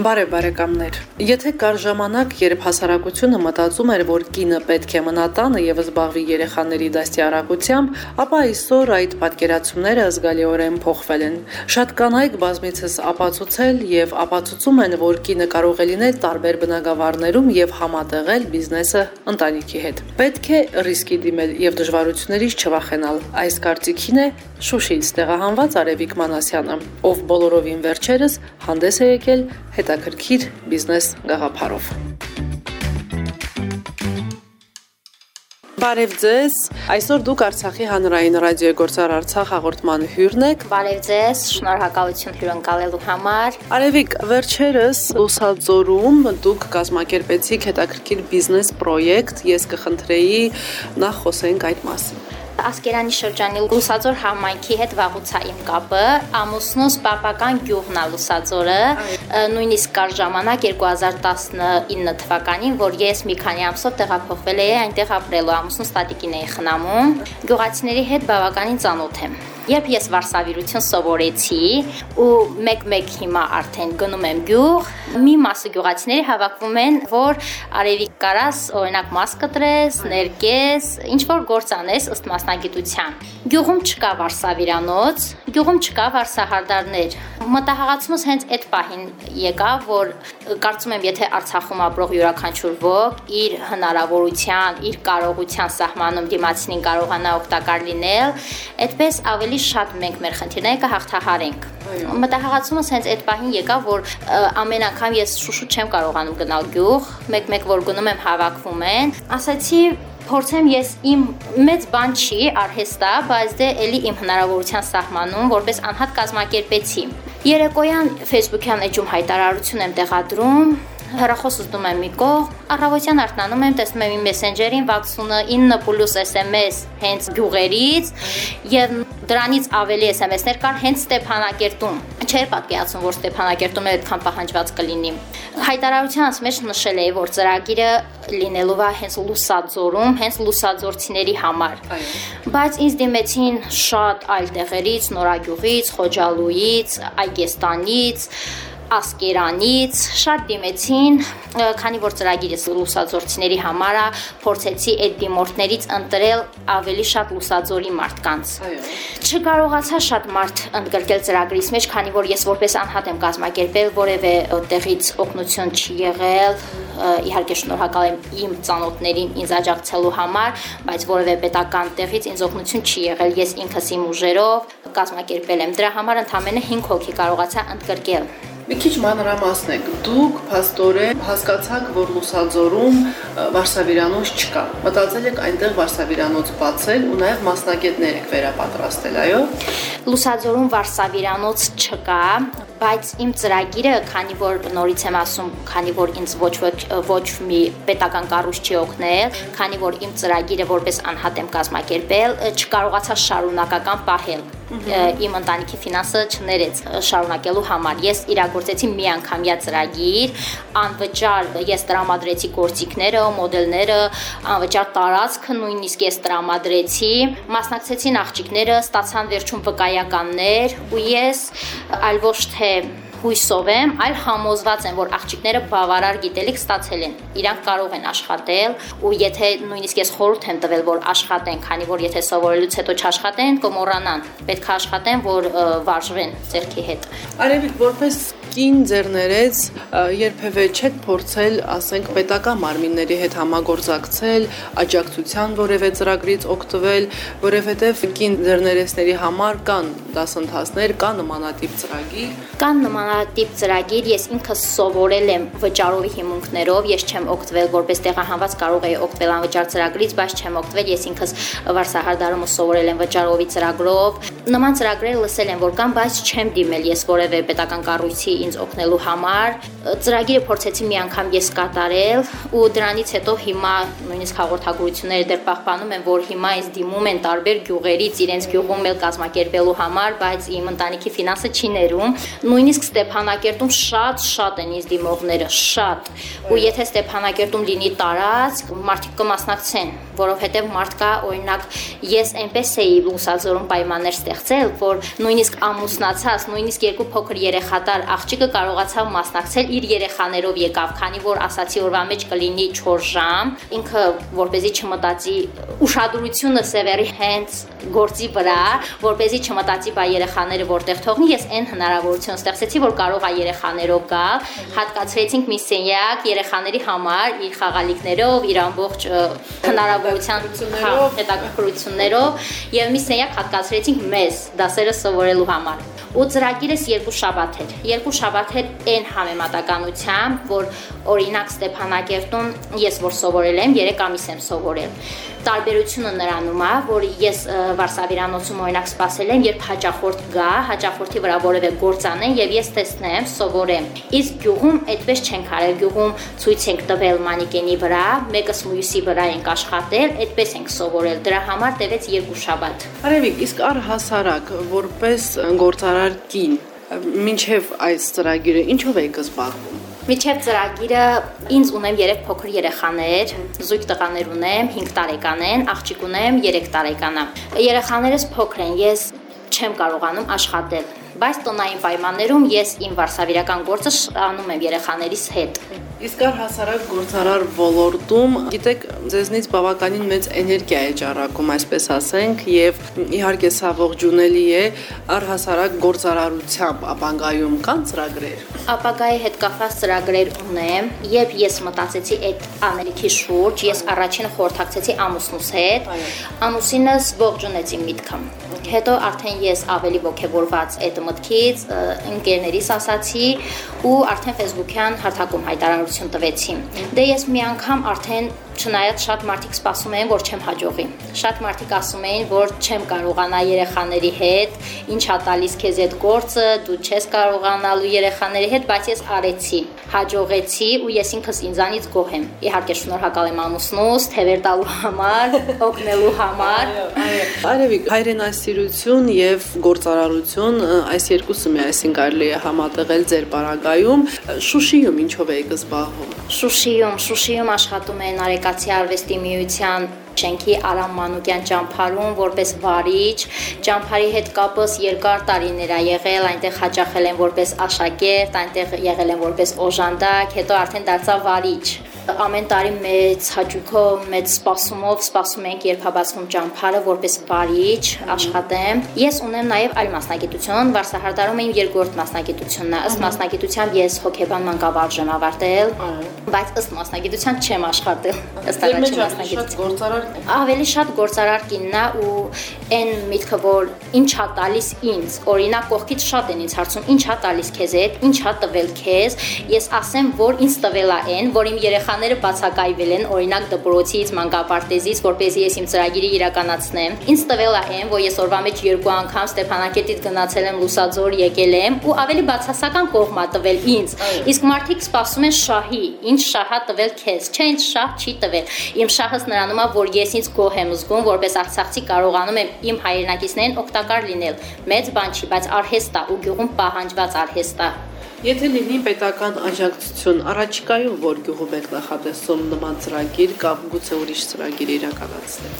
Բարև բարեկամներ։ Եթե կար ժամանակ, երբ հասարակությունը մտածում էր, որ կինը պետք է մնա տանը եւ զբաղվի երեխաների դաստիարակությամբ, ապա այսօր այդ պատկերացումները զգալիորեն փոխվել են։ Շատ կանայք բազմիցս ապացուցել եւ ապացուցում են, որ կինը կարող է լինել տարբեր բնակավարներում եւ համատեղել բիզնեսը ընտանիքի հետ։ Պետք է ռիսկի դիմել եւ դժվարություններից չվախենալ։ Այս կարծիքին է Շուշիից տեղահանված Արևիկ Մանասյանը, ով բոլորովին վերջերս հանդես է եկել հետաքրքիր բիզնես գաղափարով։ Բարև ձեզ։ Այսօր դուք Արցախի հանրային ռադիոյի Գործար Արցախ հաղորդման հյուրն եք։ Բարև ձեզ, շնորհակալություն հյուրընկալելու համար։ Արևիկ, վերջերս Լուսաձորում դուք կազմակերպեցիք հետաքրքիր բիզնես պրոյեկտ։ Ես կխնդրեի նախ խոսենք այդ մասին։ Ասկերանի շրջանի Լուսաձոր համայնքի հետ վաղուց է իմ կապը։ Ամուսնուս պապական գյուղն է Լուսաձորը։ Նույնիսկ կար ժամանակ 2019 թվականին, որ ես մի քանի ամսով տեղափոխվել էի այնտեղ ապրելու։ Ամուսնուս տատիկին էի խնամում։ Գյուղացիների հետ բավականին ծանոթ եմ։ Երբ ես վարսավիրություն սովորեցի ու մեկ-մեկ հիմա արդեն գնում եմ գյուղ, մի մասը գյուղացիների հավաքվում են, որ արևիկ կարաս օրինակ մաս կտրես, ներկես, ինչ որ գործ անես ըստ մասնագիտության։ Գյուղում չկա վարսավիրանոց, գյուղում չկա վարսահարդարներ։ Մտահղացումս հենց այդ պահին եկավ, որ կարծում եմ, եթե Արցախում ապրող յուրաքանչյուր ոք իր հնարավորության, իր կարողության սահմանում դիմացին կարողանա օգտակար լինել, այդպես ավելի շատ մենք մեր խնդիրները կհաղթահարենք։ Մտահղացումս հենց այդ պահին եկավ, որ ամեն անգամ ես շուշու չեմ կարողանում գնալ գյուղ, մեկ-մեկ որ գնում եմ հավաքվում են, ասացի փորձեմ ես իմ մեծ բան չի արհեստա, բայց դե էլի իմ հնարավորության սահմանում որպես անհատ կազմակերպեցի։ Երեկոյան Facebook-յան էջում հայտարարություն եմ տեղադրում, հեռախոսս դնում եմ մի կողմ, առավոտյան արթնանում եմ, տեսնում եմ իմ մեսենջերին 69+ SMS հենց գյուղերից եւ դրանից ավելի SMS-ներ կար հենց Ստեփանակերտում։ Չէր պատկերացում, որ Ստեփանակերտում էլ այդքան պահանջված կլինի։ Հայտարարությանս մեջ նշել էի, որ ծրագիրը լինելու է հենց Լուսաձորում, հենց լուսաձորցիների համար։ Բայց ինձ դիմեցին շատ այլ տեղերից, Նորագյուղից, Խոջալույից, Այգեստանից, Ասկերանից շատ դիմեցին, քանի որ ծրագիրս լուսաձորցիների համար է, փորձեցի այդ դիմորդներից ընտրել ավելի շատ լուսաձորի մարդկանց։ Չկարողացա շատ մարդ ընդգրկել ծրագրից մեջ, քանի որ ես որպես անհատ եմ կազմակերպել, որևէ տեղից օգնություն չի եղել, իհարկե շնորհակալ եմ իմ ծանոթներին ինձ աջակցելու համար, բայց որևէ պետական տեղից ինձ օգնություն չի եղել։ Ես ինքս իմ ուժերով կազմակերպել եմ։ Դրա համար ընդամենը 5 հոգի կարողացա ընդգրկել։ Մի քիչ մանրամասնեք։ Դուք փաստորեն հասկացաք, որ Լուսաձորում վարսավիրանոց չկա։ Մտածել եք այնտեղ վարսավիրանոց բացել ու նաև մասնագետներ եք վերապատրաստել, այո։ Լուսաձորում վարսավիրանոց չկա, բայց իմ ծրագիրը, քանի որ նորից եմ ասում, քանի որ ինձ ոչ ոչ ոչ մի պետական կառույց չի օգնել, քանի որ իմ ծրագիրը որպես անհատ եմ կազմակերպել, չկարողացա շարունակական պահել իմ ընտանիքի ֆինանսը չներեց շարունակելու համար։ Ես իրագործեցի միանգամյա ծրագիր, անվճար ես տրամադրեցի գործիքները, մոդելները, անվճար տարածքը նույնիսկ ես տրամադրեցի, մասնակցեցին աղջիկները, ստացան վերջում վկայականներ ու ես այլ ոչ թե հույսով եմ, այլ համոզված եմ, որ աղջիկները բավարար գիտելիք ստացել են։ Իրանք կարող են աշխատել ու եթե նույնիսկ ես խորհուրդ եմ տվել, որ աշխատեն, քանի որ եթե սովորելուց հետո չաշխատեն, կմոռանան։ Պետք է աշխատեն, որ վարժվեն ձերքի հետ։ Արևիկ, որպես կին ձեռներեց երբևէ չեք փորձել, ասենք, պետական մարմինների հետ համագործակցել, աջակցության որևէ ծրագրից օգտվել, որովհետև կին ձեռներեցների համար կան դասընթացներ, կա նմանատիպ ծրագիր։ Կան նմանատիպ ծրագիր, ես ինքս սովորել եմ վճարովի հիմունքներով, ես չեմ օգտվել որպես տեղահանված կարող էի օգտվել անվճար ծրագրից, բայց չեմ օգտվել, ես ինքս վարսահարդարումը սովորել եմ վճարովի ծրագրով։ Նման ծրագրեր լսել եմ, որ կան, բայց չեմ դիմել ես որևէ պետական կառույցի ինձ օգնելու համար։ Ծրագիրը փորձեցի մի անգամ ես կատարել ու դրանից հետո հիմա նույնիսկ հաղորդագրությունները դեռ պահպանում են, որ հիմա ինձ դիմում են տարբեր գյուղերից իրենց գյուղում էլ կազմակերպելու համար, բայց իմ ընտանիքի ֆինանսը չի ներում։ Նույնիսկ Ստեփանակերտում շատ-շատ են ինձ դիմողները, շատ։ Ու եթե Ստեփանակերտում լինի տարածք, մարդիկ կմասնակցեն, որովհետև մարդ կա, օրինակ, ես այնպես էի լուսազորում պայմաններ ստեղծել, որ նույնիսկ ամուսնացած, նույնիսկ երկու փոքր երեխատար աղջիկը կարողացավ մասնակցել իր երեխաներով եկավ, քանի որ ասացի օրվա մեջ կլինի 4 ժամ, ինքը որպեսի չմտածի ուշադրությունը սևերի հենց գործի վրա, որպեսի չմտածի բայ երեխաները որտեղ թողնի, ես այն հնարավորություն ստեղծեցի, որ կարող է երեխաներով գալ, հատկացրեցինք մի սենյակ երեխաների համար իր խաղալիքներով, իր ամբողջ հնարավորության հետաքրություններով եւ մի սենյակ հատկացրեցինք մեզ դասերը սովորելու համար ու ծրագիրս երկու շաբաթ էր։ Երկու շաբաթ էր այն համեմատականությամբ, որ օրինակ Ստեփանակերտում ես որ սովորել եմ, 3 ամիս եմ սովորել տարբերությունը նրանում է, որ ես Վարշավիրանոցում օրինակ սпасել եմ, երբ հաճախորդ գա, հաճախորդի վրա որևէ գործան են եւ ես տեսնեմ, սովորեմ։ Իսկ գյուղում այդպես չենք արել, գյուղում ցույց ենք տվել մանիկենի վրա, մեկս մյուսի վրա ենք աշխատել, այդպես ենք սովորել։ Դրա համար տևեց երկու շաբաթ։ Արևիկ, իսկ առհասարակ որպես գործարար կին, ինչև այս ծրագիրը ինչով է զբաղվում։ Միջև ծրագիրը ինձ ունեմ 3 փոքր երեխաներ, զույգ տղաներ ունեմ, 5 տարեկան են, աղջիկ ունեմ 3 տարեկան է։ Երեխաներս փոքր են, ես չեմ կարողանում աշխատել բայց տնային պայմաններում ես իմ վարսավիրական գործը անում եմ երեխաներիս հետ։ Իսկ առհասարակ գործարար ոլորտում, գիտեք, ձեզնից բավականին մեծ էներգիա է ճառագում, այսպես ասենք, եւ իհարկե սա ողջունելի է, առհասարակ գործարարությամբ ապագայում կան ծրագրեր։ Ապագայի հետ կապված ծրագրեր ունեմ, եւ ես մտածեցի այդ անելիքի շուրջ, ես առաջինը խորհրդակցեցի ամուսնուս հետ։ Ամուսինս ողջունեց իմ միտքը հետո արդեն ես ավելի ողջավորված այդ մտքից ընկերներիս ասացի ու արդեն Facebook-յան հարթակում հայտարարություն տվեցի։ Դե ես մի անգամ արդեն չնայած շատ մարդիկ սպասում էին, որ չեմ հաջողի։ Շատ մարդիկ ասում էին, որ չեմ կարողանա երեխաների հետ, ինչա տալիս քեզ այդ գործը, դու չես կարողանալու երեխաների հետ, բայց ես արեցի, հաջողեցի ու ես ինքս ինձանից գոհ եմ։ Իհարկե շնորհակալ եմ ամուսնուս, թևեր տալու համար, օգնելու համար։ Արևիկ, հայրենասիրություն եւ գործարարություն այս երկուսը միասին կարելի է համատեղել ձեր բարագայում։ Շուշիում ինչով եք զբաղվում։ Շուշիում, Շուշիում աշխատում են Արեկացի արվեստի միության շենքի Արամ Մանուկյան ճամփարում որպես վարիչ, ճամփարի հետ կապս երկար տարիներ է եղել, այնտեղ հաճախել եմ որպես աշակերտ, այնտեղ եղել եմ որպես օժանդակ, հետո արդեն դարձա վարիչ ամեն տարի մեծ հաճույքով, մեծ սպասումով սպասում ենք, երբ հաբացվում ճամփարը որպես բարիչ աշխատեմ։ Ես ունեմ նաև այլ մասնագիտություն, Վարսահարդարում իմ երկրորդ մասնագիտությունն է։ Ըստ մասնագիտության ես հոգեբան մանկավարժ եմ ավարտել, բայց ըստ մասնագիտության չեմ աշխատել։ Ըստ առաջին մասնագիտության։ Ավելի շատ գործարար կինն է ու այն միտքը, որ ինչա տալիս ինձ, օրինակ կողքից շատ են ինձ հարցում, ինչա տալիս քեզ այդ, ինչա տվել քեզ, ես ասեմ, որ ինձ տվել է այն, որ իմ երեխան երեխաները բացակայվել են օրինակ դպրոցից, մանկապարտեզից, որպեսզի ես իմ ծրագիրը իրականացնեմ։ Ինձ տվել է այն, որ ես օրվա մեջ երկու անգամ Ստեփանակերտից գնացել եմ Լուսաձոր, եկել եմ ու ավելի բացասական կողմա տվել ինձ։ Իսկ մարդիկ սպասում են շահի, ինչ շահա տվել քեզ։ Չէ, ինչ շահ չի տվել։ Իմ շահս նրանում է, որ ես ինձ գոհ եմ զգում, որպես արցախցի կարողանում եմ իմ հայրենակիցներին օգտակար լինել։ Մեծ բան չի, բայց արհեստ է ու գյուղում պահանջված արհեստ է։ Եթե լինի պետական աջակցություն, առաջիկայում որ գյուղում եք նախատեսում նման ծրագիր կամ գուցե ուրիշ ծրագիր իրականացնել։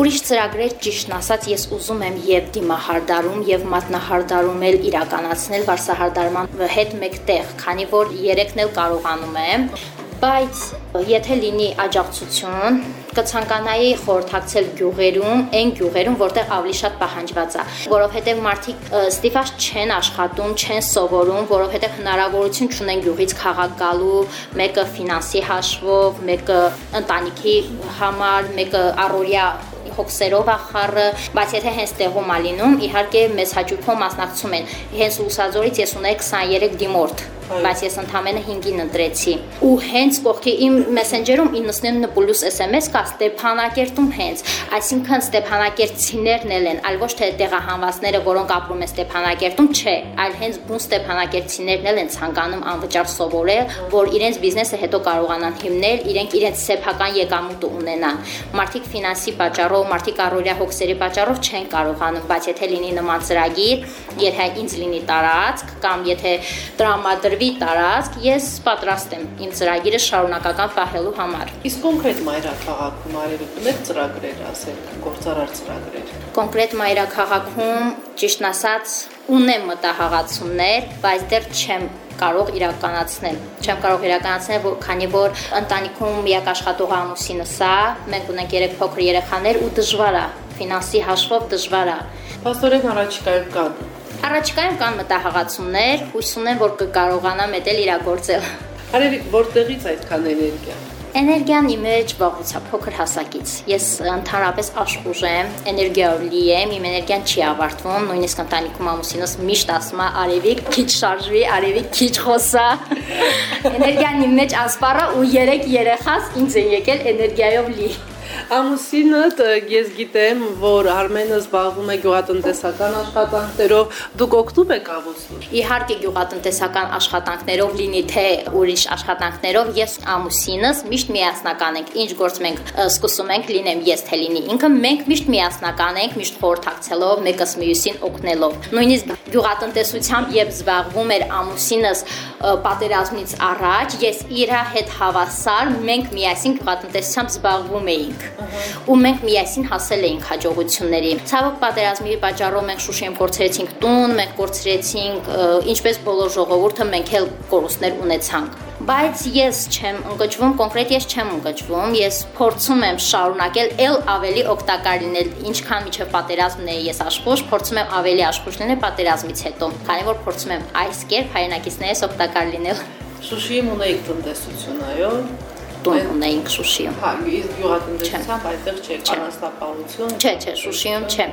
Ուրիշ ծրագրեր ճիշտն ասած ես ուզում եմ եւ դիմահարդարում եւ մատնահարդարում էլ իրականացնել վարսահարդարման հետ մեկտեղ, քանի որ երեքն էլ կարողանում եմ, բայց եթե լինի աջակցություն, կցանկանայի խորհրդակցել գյուղերում, այն գյուղերում, որտեղ ավելի շատ պահանջված է, որովհետև մարդիկ ստիպված չեն աշխատում, չեն սովորում, որովհետև հնարավորություն չունեն գյուղից քաղաք գալու, մեկը ֆինանսի հաշվով, մեկը ընտանիքի համար, մեկը առօրյա հոգսերով ախառը, բայց եթե հենց տեղում ա լինում, իհարկե մեծ հաճույքով մասնակցում են։ Հենց Լուսաձորից ես ունեի 23 դիմորդ բայց ես ընդամենը 5-ին ընտրեցի։ Ու հենց կողքի իմ մեսենջերում 99+ SMS կա Ստեփանակերտում հենց, այսինքն Ստեփանակերտցիներն են, այլ ոչ թե տեղահանվածները, որոնք ապրում են Ստեփանակերտում, չէ, այլ հենց բուն Ստեփանակերտցիներն են ցանկանում անվճար սովորել, որ իրենց բիզնեսը հետո կարողանան հիմնել, իրենք իրենց սեփական եկամուտը ունենան։ Մարդիկ ֆինանսի պատճառով, մարդիկ առօրյա հոգսերի պատճառով չեն կարողանում, բայց եթե լինի նման ծրագիր, եթե ինձ լինի տարածք կամ եթե տրամադրվի տարածք, ես պատրաստ եմ իմ ծրագիրը շարունակական պահելու համար։ Իսկ կոնկրետ մայրաքաղաքում արևի ունեք ծրագրեր, ասենք, գործարար ծրագրեր։ Կոնկրետ մայրաքաղաքում, ճիշտն ասած, ունեմ մտահղացումներ, բայց դեռ չեմ կարող իրականացնել։ Չեմ կարող իրականացնել, որ քանի որ ընտանիքում միակ աշխատող ամուսինս է, մենք ունենք երեք փոքր երեխաներ ու դժվար է, ֆինանսի հաշվով դժվար է։ Պաստորեն առաջիկայում կան Առաջիկայում կան մտահղացումներ, հույս ունեմ, որ կկարողանամ դա իրագործել։ Արևիկ, որտեղից այդքան էներգիա։ Էներգիան իմ մեջ վաղուց է փոքր հասակից։ Ես ընդհանրապես աշխուժ եմ, էներգիայով լի եմ, իմ էներգիան չի ավարտվում, նույնիսկ ընտանիքում ամուսինս միշտ ասում է արևիկ քիչ շարժվի, արևիկ քիչ խոսա։ Էներգիան իմ մեջ ասպառը ու 3 երեխաս ինձ են եկել էներգիայով լի։ Ամուսինդ ես գիտեմ, որ Արմենը զբաղվում է գյուղատնտեսական աշխատանքներով, դուք օգտվում եք ամուսնուց։ Իհարկե գյուղատնտեսական աշխատանքներով լինի թե ուրիշ աշխատանքներով, ես ամուսինս միշտ միասնական ենք։ Ինչ գործ մենք սկսում ենք լինեմ ես թե լինի ինքը, մենք միշտ միասնական ենք, միշտ խորհրդակցելով, մեկս մյուսին օգնելով։ Նույնիսկ գյուղատնտեսությամբ երբ զբաղվում էր ամուսինս պատերազմից առաջ, ես իր հետ հավասար մենք միասին գյուղատնտեսությամբ զբաղվում էինք ու մենք միասին հասել էինք հաջողությունների։ Ցավոք պատերազմի պատճառով մենք Շուշիում կորցրեցինք տուն, մենք կորցրեցինք ինչպես բոլոր ժողովուրդը մենք էլ կորուստներ ունեցանք բայց ես չեմ ընկճվում, կոնկրետ ես չեմ ընկճվում, ես փորձում եմ շարունակել ել ավելի օգտակար լինել, ինչքան միջև պատերազմն է ես աշխուժ, փորձում եմ ավելի աշխուժ լինել պատերազմից հետո, քանի որ փորձում եմ այս կերպ հայրենակիցներս օգտակար լինել։ Շուշիում ունեիք տնտեսություն, այո տուն ունեինք Շուշիում։ Հա, իսկ գյուղատնտեսությամբ այդտեղ չէ, առանձնապահություն։ Չէ, չէ, Շուշիում չէ։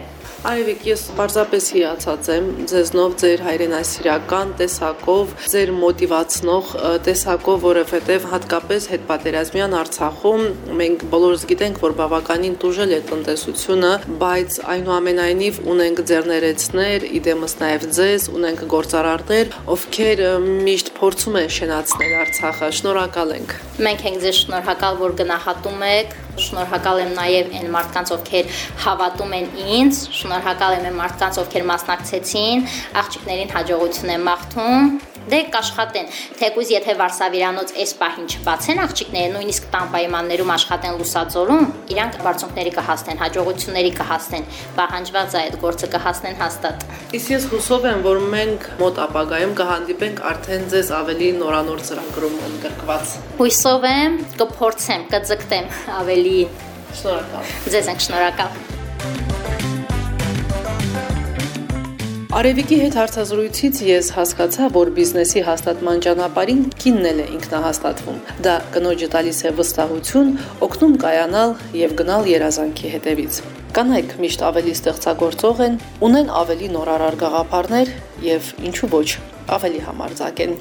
Արևիկ, ես պարզապես հիացած եմ ձեզնով ձեր հայրենասիրական տեսակով, ձեր մոտիվացնող տեսակով, որովհետև հատկապես հետպատերազմյան Արցախում մենք բոլորս գիտենք, որ բավականին տուժել է տնտեսությունը, բայց այնուամենայնիվ ունենք ձեռներեցներ, իդեմս նաև ձեզ, ունենք գործարարներ, ովքեր միշտ փորձում են շենացնել Արցախը։ Շնորհակալ ենք։ Մենք ենք ձեզ շնորհակալ, որ գնահատում եք Շնորհակալ եմ նաև այն մարդկանց, ովքեր հավատում են ինձ, շնորհակալ եմ այն մարդկանց, ովքեր մասնակցեցին, աղջիկներին հաջողություն եմ մաղթում դե կաշխատեն թեկուզ եթե Վարսավիրանոց այս պահին չբացեն աղջիկները նույնիսկ տան պայմաններում աշխատեն լուսածորում իրանք բարձունքների կհասնեն հաջողությունների կհասնեն պահանջված է այդ գործը կհասնեն հաստատ Իսկ ես հուսով եմ որ մենք մոտ ապագայում կհանդիպենք արդեն ձեզ ավելի նորանոր ծրագրում ընդգրկված Հույսով եմ կփորձեմ կձգտեմ ավելի շնորհակալ Ձեզ ենք շնորհակալ Արևիկի հետ հարցազրույցից ես հասկացա, որ բիզնեսի հաստատման ճանապարհին կինն է ինքնահաստատվում։ Դա կնոջը տալիս է վստահություն, օգնում կայանալ եւ գնալ երազանքի հետևից։ Կանայք միշտ ավելի ստեղծագործող են, ունեն ավելի նորարար գաղափարներ եւ ինչու ոչ, ավելի համարձակ են։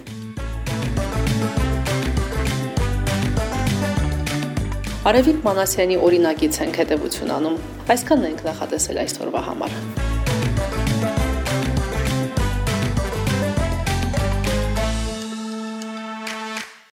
Արևիկ Մանասյանի օրինակից ենք հետևություն անում։ Այսքանն ենք նախատեսել այսօրվա համար։